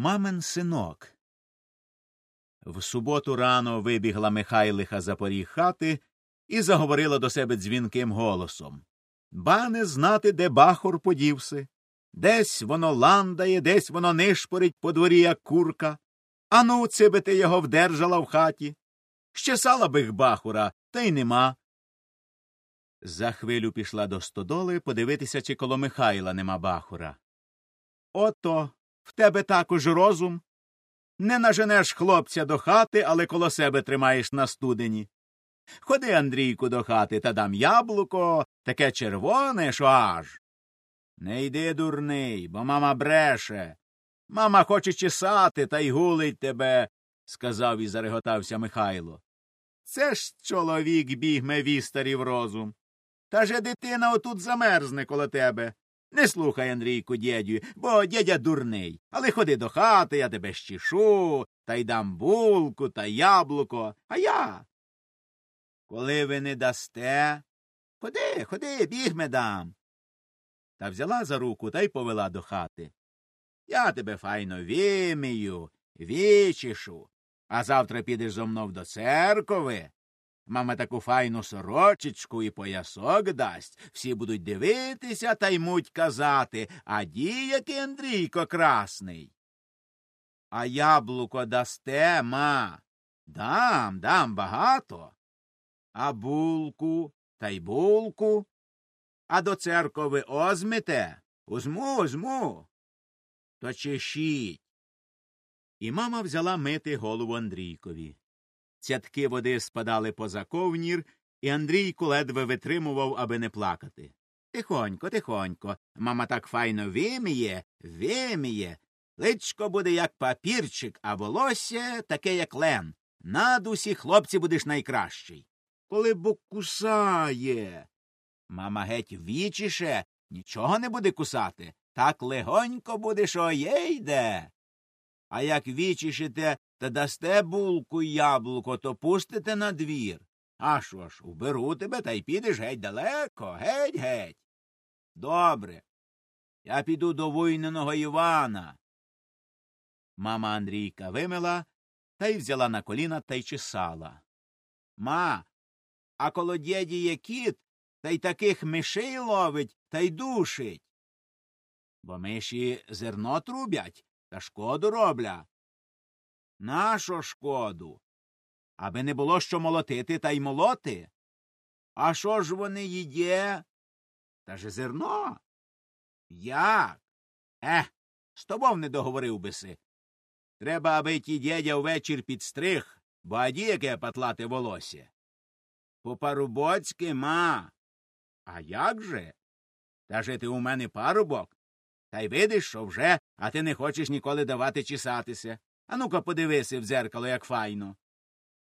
Мамин синок. В суботу рано вибігла Михайлиха за поріг хати і заговорила до себе дзвінким голосом Ба не знати, де бахор подівси. Десь воно ландає, десь воно нишпорить по дворі, як курка. Ану, це би ти його вдержала в хаті. Щесала би їх бахура, та й нема. За хвилю пішла до стодоли подивитися, чи коло Михайла нема бахура. Ото в тебе також розум. Не наженеш хлопця до хати, але коло себе тримаєш на студені. Ходи, Андрійку, до хати та дам яблуко, таке червоне, що аж. Не йди, дурний, бо мама бреше. Мама хоче чесати та й гулить тебе, сказав і зареготався Михайло. Це ж чоловік бігме вістарів розум. Та же дитина отут замерзне коло тебе. Не слухай, Андрійку, дядю, бо дядя дурний. Але ходи до хати, я тебе щішу, та й дам булку та яблуко. А я. Коли ви не дасте. Ходи, ходи, бігме дам. Та взяла за руку та й повела до хати. Я тебе файно вимію, вічішу, а завтра підеш зо мною до церкови. Мама таку файну сорочечку і поясок дасть. Всі будуть дивитися та ймуть казати А ді, який Андрійко красний. А яблуко дасте, ма. Дам, дам багато. А булку та й булку. А до церкови озмите? Узму, узму. То чешіть. І мама взяла мити голову Андрійкові. Цятки води спадали поза ковнір, і Андрійко ледве витримував, аби не плакати. Тихонько, тихонько. Мама так файно виміє, виміє. Личко буде як папірчик, а волосся таке, як лен. Над усі хлопці будеш найкращий. Коли б кусає. Мама геть вічіше, нічого не буде кусати. Так легонько будеш оєйде. А як вічішите та дасте булку й яблуко, то пустите на двір. А що ж, уберу тебе та й підеш геть далеко, геть геть. Добре. Я піду до войненого Івана. Мама Андрійка вимила та й взяла на коліна та й чесала. Ма, а коло дєді є кіт, та й таких мишей ловить та й душить. Бо миші зерно трубять та шкоду робля. Нащо шкоду? Аби не було що молотити та й молоти. А що ж вони їде? Та же зерно? Як? Ех, з тобою не договорив биси. Треба, аби ті дядя ввечір підстриг, бо аді яке патлате волосся. По парубоцьки ма. А як же? Та же ти у мене парубок? Та й видиш, що вже, а ти не хочеш ніколи давати чесатися. А ну-ка подивися в дзеркало, як файно.